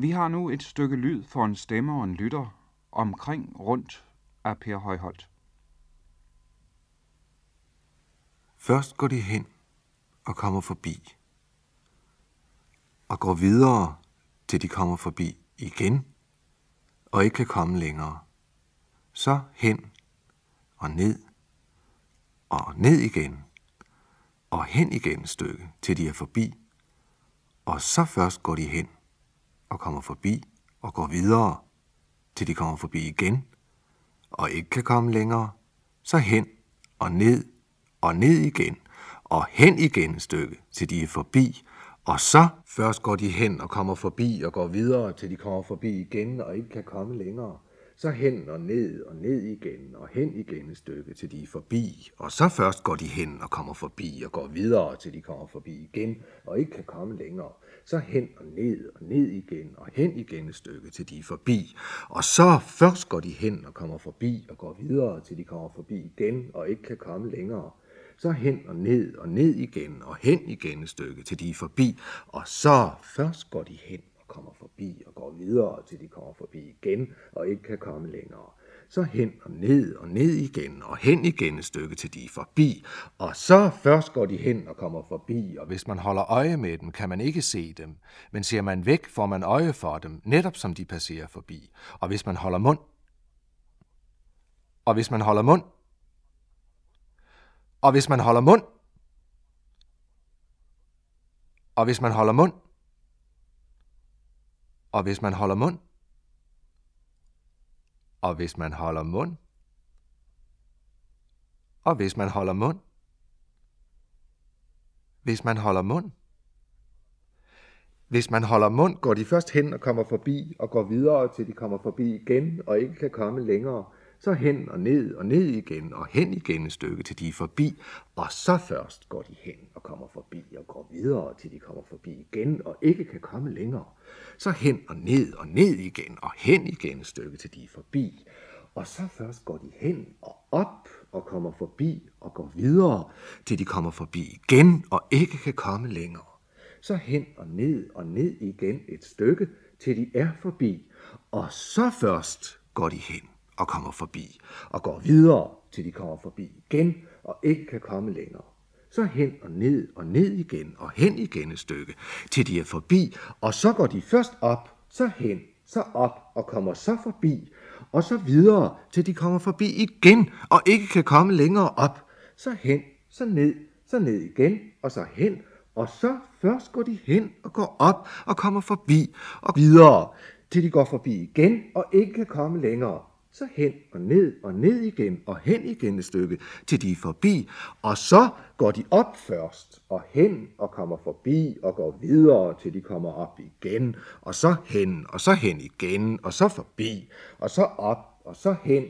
Vi har nu et stykke lyd for en stemme og en lytter omkring rundt af Per Højholdt. Først går de hen og kommer forbi, og går videre, til de kommer forbi igen, og ikke kan komme længere. Så hen og ned, og ned igen, og hen igen et stykke, til de er forbi, og så først går de hen og kommer forbi og går videre, til de kommer forbi igen, og ikke kan komme længere, så hen og ned og ned igen, og hen igen et stykke, til de er forbi, og så først går de hen og kommer forbi og går videre, til de kommer forbi igen og ikke kan komme længere. Så hen og ned og ned igen og hen igen et stykke, til de er forbi. Og så først går de hen og kommer forbi og går videre, til de kommer forbi igen og ikke kan komme længere. Så hen og ned og ned igen og hen igen et stykke, til de er forbi. Og så først går de hen og kommer forbi og går videre, til de kommer forbi igen og ikke kan komme længere så hen og ned og ned igen og hen igen et stykke, til de er forbi, og så først går de hen og kommer forbi og går videre, til de kommer forbi igen og ikke kan komme længere. Så hen og ned og ned igen og hen igen et stykke, til de er forbi, og så først går de hen og kommer forbi, og hvis man holder øje med dem, kan man ikke se dem, men ser man væk, får man øje for dem, netop som de passerer forbi. Og hvis man holder mund, og hvis man holder mund, og hvis man holder mund, og hvis man holder mund, og hvis man holder mund, og hvis man holder mund, og hvis man holder mund, hvis man holder mund, hvis man holder mund, går de først hen og kommer forbi, og går videre til de kommer forbi igen, og ikke kan komme længere? Så hen og ned og ned igen og hen igen et stykke, til de er forbi, og så først går de hen og kommer forbi og går videre, til de kommer forbi igen og ikke kan komme længere. Så hen og ned og ned igen og hen igen et stykke, til de er forbi, og så først går de hen og op og kommer forbi og går videre, til de kommer forbi igen og ikke kan komme længere. Så hen og ned og ned igen et stykke, til de er forbi, og så først går de hen og kommer forbi, og går videre, til de kommer forbi igen, og ikke kan komme længere. Så hen og ned og ned igen, og hen igen et stykke, til de er forbi, og så går de først op, så hen, så op, og kommer så forbi, og så videre, til de kommer forbi igen, og ikke kan komme længere op. Så hen, så ned, så ned igen, og så hen, og så først går de hen og går op og kommer forbi og videre, til de går forbi igen og ikke kan komme længere så hen og ned og ned igen og hen igen et stykke, til de er forbi, og så går de op først og hen og kommer forbi og går videre, til de kommer op igen, og så hen og så hen igen, og så forbi, og så op og så hen,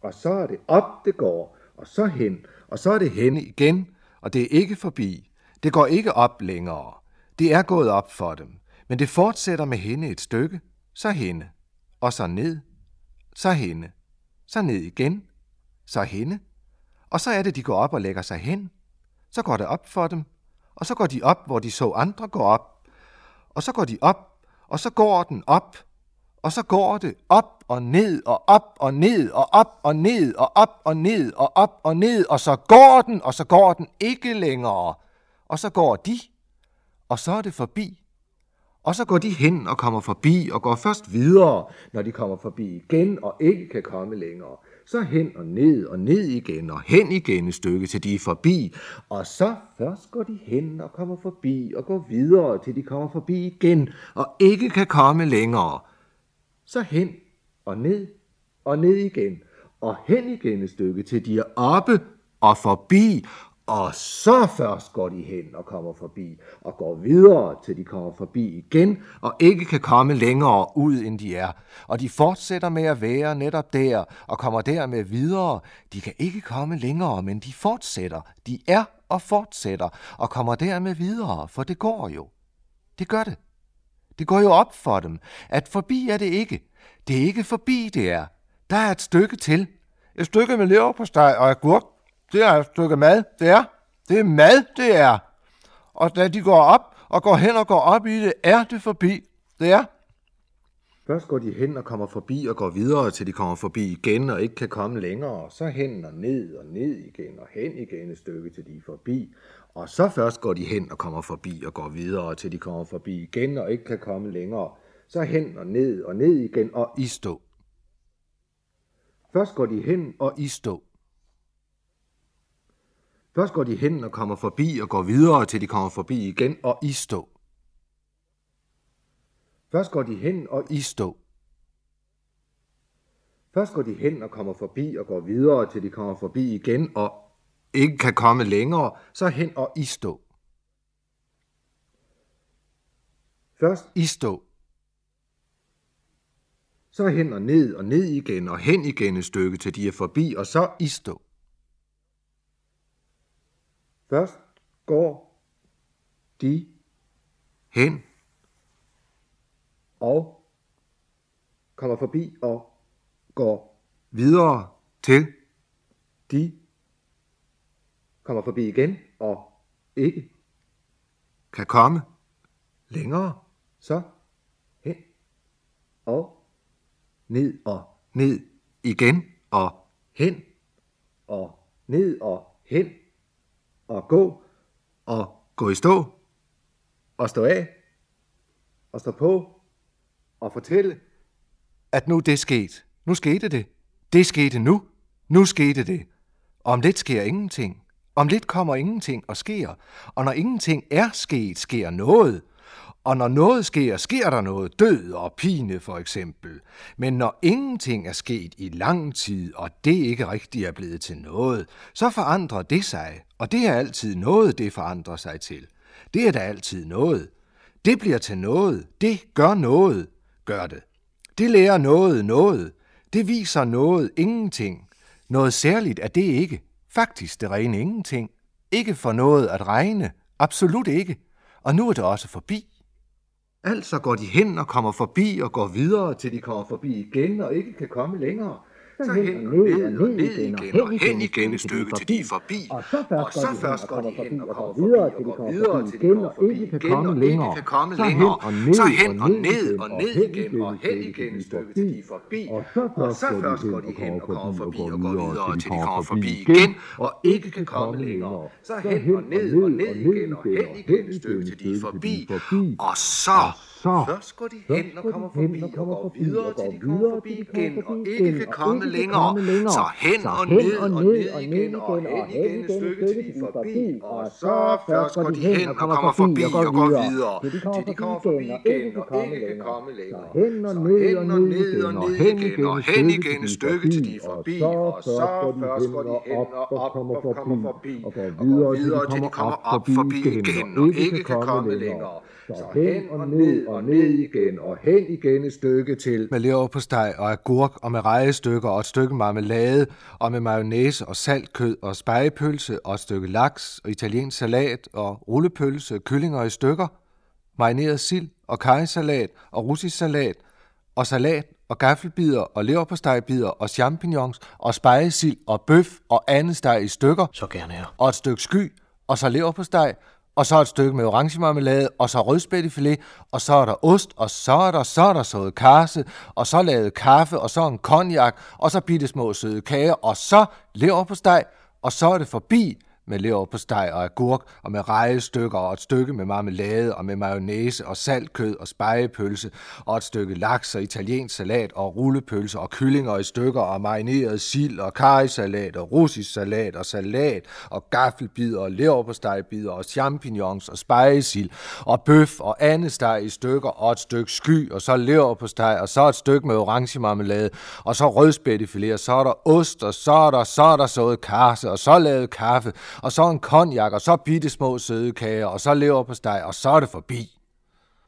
og så er det op det går, og så hen, og så er det hen igen, og det er ikke forbi. Det går ikke op længere. Det er gået op for dem, men det fortsætter med hende et stykke, så hende, og så ned, så hende, så ned igen, så hende, og så er det, de går op og lægger sig hen. Så går det op for dem, og så går de op, hvor de så andre gå op, og så går de op, og så går den op, og så går det op og ned og op og ned og op og ned og op og ned og op og ned, og så går den, og så går den ikke længere. Og så går de, og så er det forbi. Og så går de hen og kommer forbi og går først videre, når de kommer forbi igen og ikke kan komme længere. Så hen og ned og ned igen og hen igen et stykke, til de er forbi. Og så først går de hen og kommer forbi og går videre, til de kommer forbi igen og ikke kan komme længere. Så hen og ned og ned igen og hen igen et stykke, til de er oppe og forbi, og så først går de hen og kommer forbi, og går videre, til de kommer forbi igen, og ikke kan komme længere ud, end de er. Og de fortsætter med at være netop der, og kommer dermed videre. De kan ikke komme længere, men de fortsætter. De er og fortsætter, og kommer dermed videre, for det går jo. Det gør det. Det går jo op for dem, at forbi er det ikke. Det er ikke forbi, det er. Der er et stykke til. Et stykke med leverpostej og agurk det er et stykke mad, det er. Det er mad, det er. Og da de går op og går hen og går op i det, er det forbi. Det er. Først går de hen og kommer forbi og går videre, til de kommer forbi igen og ikke kan komme længere. Så hen og ned og ned igen og hen igen et stykke, til de er forbi. Og så først går de hen og kommer forbi og går videre, til de kommer forbi igen og ikke kan komme længere. Så hen og ned og ned igen og i stå. Først går de hen og i stå. Først går de hen og kommer forbi og går videre, til de kommer forbi igen og i stå. Først går de hen og i stå. Først går de hen og kommer forbi og går videre, til de kommer forbi igen og ikke kan komme længere, så hen og i stå. Først i stå. Så hen og ned og ned igen og hen igen et stykke, til de er forbi, og så i stå. Først går de hen og kommer forbi og går videre til de kommer forbi igen og ikke kan komme længere, så hen og ned og ned igen og hen og ned og hen og gå og gå i stå og stå af og stå på og fortælle, at nu det skete. Nu skete det. Det skete nu. Nu skete det. Om lidt sker ingenting. Om lidt kommer ingenting og sker. Og når ingenting er sket, sker noget. Og når noget sker, sker der noget død og pine for eksempel. Men når ingenting er sket i lang tid, og det ikke rigtig er blevet til noget, så forandrer det sig, og det er altid noget, det forandrer sig til. Det er da altid noget. Det bliver til noget. Det gør noget gør det. Det lærer noget noget. Det viser noget ingenting. Noget særligt er det ikke. Faktisk det rene ingenting. Ikke for noget at regne. Absolut ikke. Og nu er det også forbi. Altså går de hen og kommer forbi og går videre, til de kommer forbi igen og ikke kan komme længere så hen og ned og ned igen og hen igen et stykke til de er forbi. Og så først går de hen og kommer til de kommer videre til de kommer forbi igen og ikke kan komme længere. Så hen og ned og ned igen og hen igen et stykke til de er forbi. Og så først går de hen og kommer forbi og går videre til de kommer forbi igen og ikke kan komme længere. Så hen og ned og ned igen og hen igen et stykke til de er forbi. Og så så først går de hen og kommer forbi og går videre, til de kommer forbi igen og ikke kan komme længere. Så hen og ned og ned igen og hen igen et stykke, til de forbi. Og så først går de hen og kommer forbi og går videre, til de kommer forbi igen og ikke kan komme længere. Så hen og ned og ned og ned igen og hen igen et stykke, til de forbi. Og så først går de hen og op og kommer forbi og går videre, til de kommer op forbi igen og ikke kan komme længere. Så hen og ned og ned igen og hen igen et stykke til. Med lever på steg og agurk og med rejestykker og et stykke marmelade og med mayonnaise og saltkød og spejepølse og et stykke laks og italiensk salat og rullepølse, kyllinger i stykker, marineret sild og kajsalat og russisk salat og salat og gaffelbider og leverpostejbider og champignons og spejesild og bøf og andet steg i stykker. Så gerne her. Og et stykke sky og så leverpostej og så et stykke med orange marmelade, og så rødspættefilet, og så er der ost, og så er der, så er der sået karse, og så lavet kaffe, og så en konjak, og så bitte små søde kager, og så lever på steg, og så er det forbi med lever på steg og agurk, og med rejestykker og et stykke med marmelade og med mayonnaise og saltkød og spejepølse, og et stykke laks og italiensk salat og rullepølse og kyllinger i stykker og marineret sild og karisalat og russisk salat og salat og gaffelbider og leverpostejbider og champignons og spejesild og bøf og andet steg i stykker og et stykke sky og så leverpostej og så et stykke med orange marmelade og så rødspættefilet og så er der ost og så er der, så er der sået karse og så lavet kaffe og så en konjak, og så bitte små søde kager, og så lever på steg, og så er det forbi.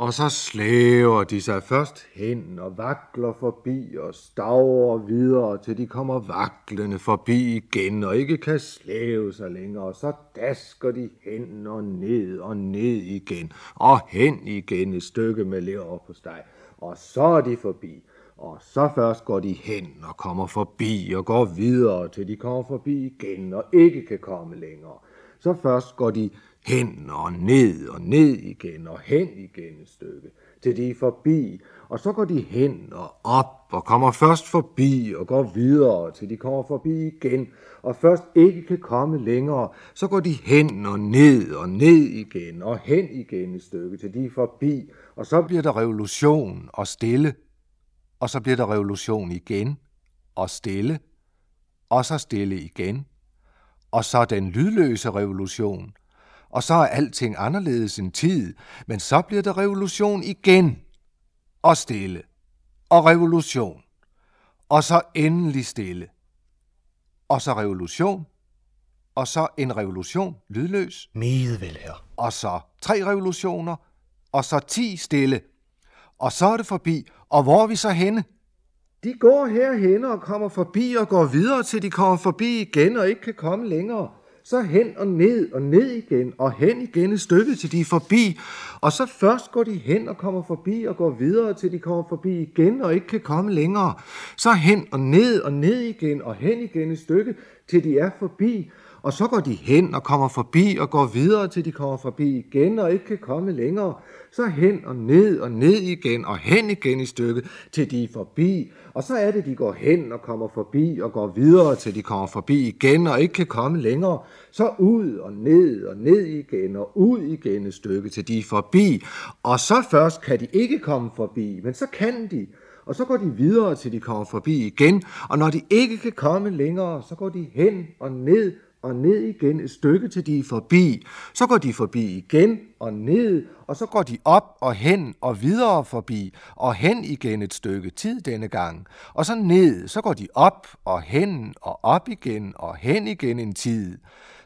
Og så slæver de sig først hen og vakler forbi og staver videre, til de kommer vaklende forbi igen og ikke kan slæve sig længere. Og så dasker de hen og ned og ned igen og hen igen et stykke med lever på steg. Og så er de forbi. Og så først går de hen og kommer forbi og går videre, til de kommer forbi igen og ikke kan komme længere. Så først går de hen og ned og ned igen og hen igen et stykke, til de er forbi. og så går de hen og op og kommer først forbi og går videre, til de kommer forbi igen, og først ikke kan komme længere, så går de hen og ned og ned igen og hen igen et stykke, til de er forbi, og så bliver der revolution og stille, og så bliver der revolution igen og stille, og så stille igen, og så den lydløse revolution, og så er alting anderledes end tid, men så bliver der revolution igen, og stille, og revolution, og så endelig stille, og så revolution, og så en revolution, lydløs. Meget vel, her. Og så tre revolutioner, og så ti stille, og så er det forbi, og hvor er vi så henne? De går herhen og kommer forbi og går videre, til de kommer forbi igen og ikke kan komme længere så hen og ned og ned igen og hen igen et stykke, til de er forbi. Og så først går de hen og kommer forbi og går videre, til de kommer forbi igen og ikke kan komme længere. Så hen og ned og ned igen og hen igen et stykke, til de er forbi. Og så går de hen og kommer forbi og går videre, til de kommer forbi igen og ikke kan komme længere. Så hen og ned og ned igen og hen igen i stykket, til de er forbi. Og så er det, de går hen og kommer forbi og går videre, til de kommer forbi igen og ikke kan komme længere. Så ud og ned og ned igen og ud igen et stykke, til de er forbi. Og så først kan de ikke komme forbi, men så kan de. Og så går de videre, til de kommer forbi igen. Og når de ikke kan komme længere, så går de hen og ned og ned igen et stykke til de er forbi. Så går de forbi igen og ned, og så går de op og hen og videre forbi, og hen igen et stykke tid denne gang. Og så ned, så går de op og hen og op igen og hen igen en tid.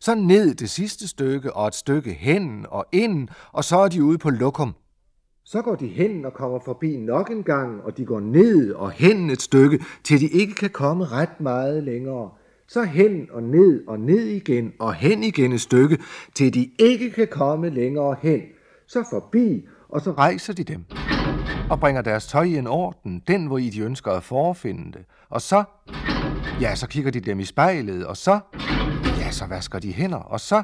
Så ned det sidste stykke og et stykke hen og ind, og så er de ude på lokum. Så går de hen og kommer forbi nok en gang, og de går ned og hen et stykke, til de ikke kan komme ret meget længere så hen og ned og ned igen og hen igen et stykke, til de ikke kan komme længere hen. Så forbi, og så rejser de dem og bringer deres tøj i en orden, den hvor I de ønsker at forfinde det. Og så, ja, så kigger de dem i spejlet, og så, ja, så vasker de hænder, og så,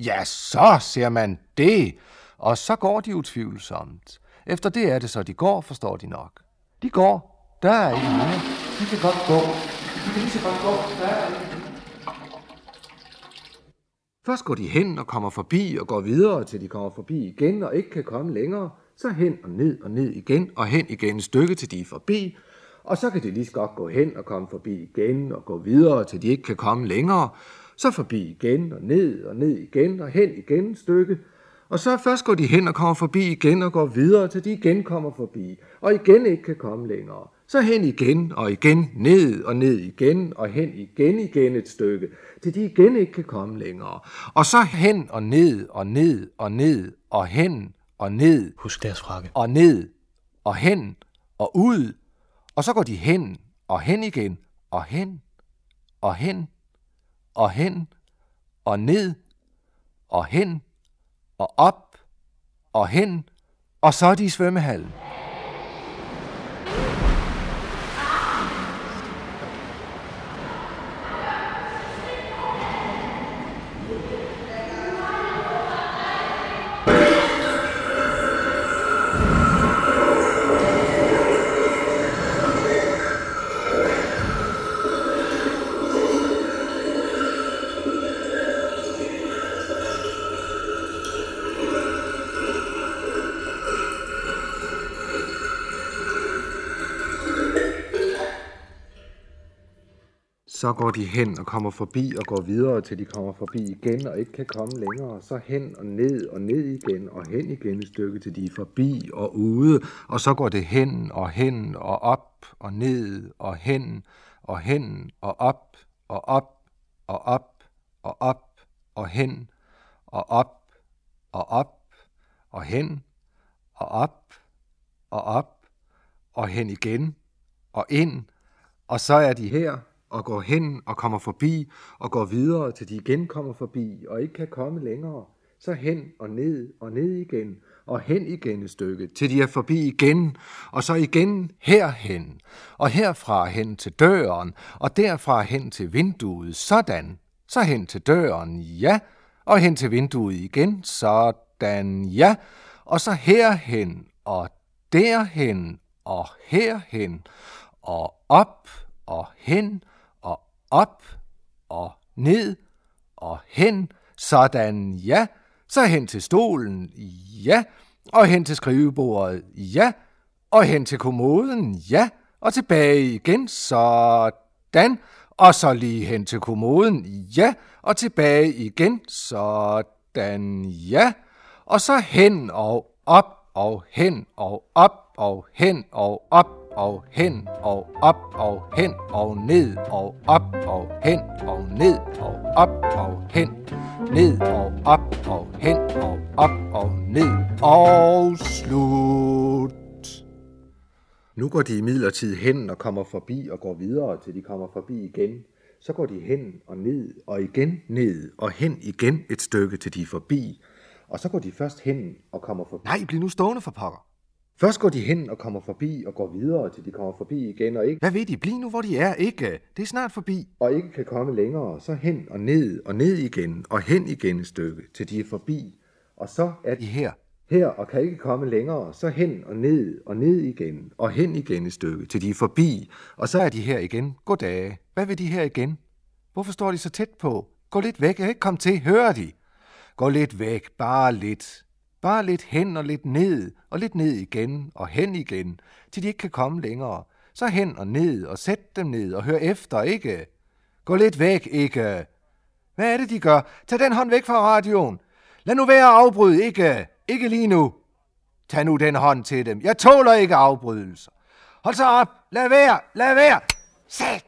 ja, så ser man det, og så går de utvivlsomt. Efter det er det så, de går, forstår de nok. De går, der er ikke mere. De kan godt gå. Først går de hen og kommer forbi og går videre, til de kommer forbi igen og ikke kan komme længere. Så hen og ned og ned igen og hen igen et stykke, til de er forbi. Og så kan de lige så godt gå hen og komme forbi igen og gå videre, til de ikke kan komme længere. Så forbi igen og ned og ned igen og hen igen et stykke. Og så først går de hen og kommer forbi igen og går videre, til de igen kommer forbi, og igen ikke kan komme længere. Så hen igen og igen, ned og ned igen og hen igen igen et stykke, til de igen ikke kan komme længere. Og så hen og ned og ned og ned og hen og ned. Husk deres frakke. Og ned og hen og ud. Og så går de hen og hen igen og hen og hen og hen og ned og hen og op og hen, og så er de i svømmehallen. Så går de hen og kommer forbi og går videre, til de kommer forbi igen og ikke kan komme længere. Så hen og ned og ned igen og hen igen et stykke, til de er forbi og ude. Og så går det hen og hen og op og ned og hen og hen og op og op og op og op og hen og op og op og hen og op og op og hen igen og ind. Og så er de her og går hen og kommer forbi og går videre, til de igen kommer forbi og ikke kan komme længere. Så hen og ned og ned igen og hen igen et stykke, til de er forbi igen, og så igen herhen, og herfra hen til døren, og derfra hen til vinduet, sådan, så hen til døren, ja, og hen til vinduet igen, sådan, ja, og så herhen, og derhen, og herhen, og op og hen, og op og ned og hen, sådan ja, så hen til stolen, ja, og hen til skrivebordet, ja, og hen til kommoden, ja, og tilbage igen, sådan, og så lige hen til kommoden, ja, og tilbage igen, sådan, ja, og så hen og op og hen og op og hen og op og hen og op og hen og ned og op og hen og ned og op og hen ned og op og hen og op og ned og slut. Nu går de imidlertid hen og kommer forbi og går videre, til de kommer forbi igen. Så går de hen og ned og igen ned og hen igen et stykke, til de er forbi. Og så går de først hen og kommer forbi. Nej, bliv nu stående for pokker. Først går de hen og kommer forbi og går videre, til de kommer forbi igen og ikke, Hvad ved de? Bliv nu, hvor de er, ikke? Det er snart forbi. og ikke kan komme længere. Så hen og ned og ned igen og hen igen et stykke, til de er forbi. Og så er De her. her og kan ikke komme længere. Så hen og ned og ned igen og hen igen et stykke, til de er forbi. Og så er de her igen. Goddag. Hvad vil de her igen? Hvorfor står de så tæt på? Gå lidt væk, ikke? Kom til, hører de? Gå lidt væk, bare lidt. Bare lidt hen og lidt ned, og lidt ned igen, og hen igen, til de ikke kan komme længere. Så hen og ned, og sæt dem ned, og hør efter, ikke? Gå lidt væk, ikke? Hvad er det, de gør? Tag den hånd væk fra radioen. Lad nu være at afbryde, ikke? Ikke lige nu. Tag nu den hånd til dem. Jeg tåler ikke afbrydelser. Hold så op. Lad være. Lad være. Sæt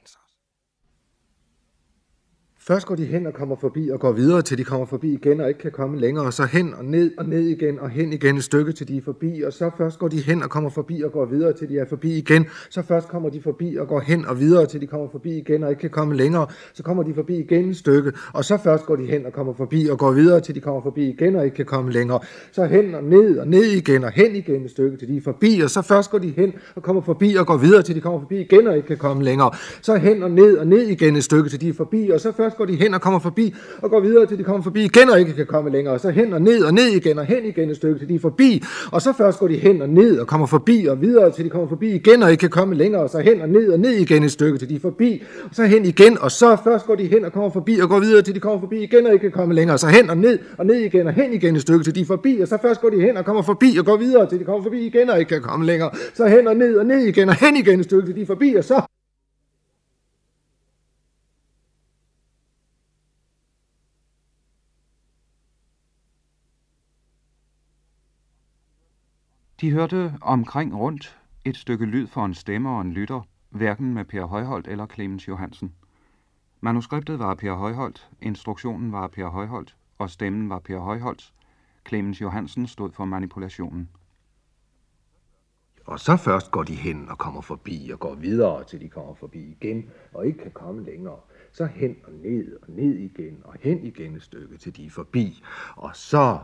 Først går de hen og kommer forbi og går videre, til de kommer forbi igen og ikke kan komme længere. Så hen og ned og ned igen og hen igen et stykke, til de er forbi. Og så først går de hen og kommer forbi og går videre, til de er forbi igen. Så først kommer de forbi og går hen og videre, til de kommer forbi igen og ikke kan komme længere. Så kommer de forbi igen et stykke. Og så først går de hen og kommer forbi og går videre, til de kommer forbi igen og ikke kan komme længere. Så hen og ned og ned igen og hen igen et stykke, til de er forbi. Og så først går de hen og kommer forbi og går videre, til de kommer forbi igen og ikke kan komme længere. Så hen og ned og ned igen et stykke, til de er forbi. Og så først går de hen og kommer forbi og går videre, til de kommer forbi igen og ikke kan komme længere. Så hen og ned og ned igen og hen igen et stykke, til de er forbi. Og så først går de hen og ned og kommer forbi og videre, til de kommer forbi igen og ikke kan komme længere. Og så hen og ned og ned igen et stykke, til de er forbi. Og så hen igen, og så først går de hen og kommer forbi og går videre, til de kommer forbi igen og ikke kan komme længere. Så hen og ned og ned igen og hen igen et stykke, til de er forbi. Og så først går de hen og kommer forbi og går videre, til de kommer forbi igen og ikke kan komme længere. Så hen og ned og ned igen og hen igen et stykke, til de er forbi. Og så De hørte omkring rundt et stykke lyd for en stemme og en lytter, hverken med Per Højholdt eller Clemens Johansen. Manuskriptet var af Per Højholdt, instruktionen var af Per Højholdt, og stemmen var Per Højholdt. Clemens Johansen stod for manipulationen. Og så først går de hen og kommer forbi og går videre, til de kommer forbi igen og ikke kan komme længere. Så hen og ned og ned igen og hen igen et stykke, til de er forbi. Og så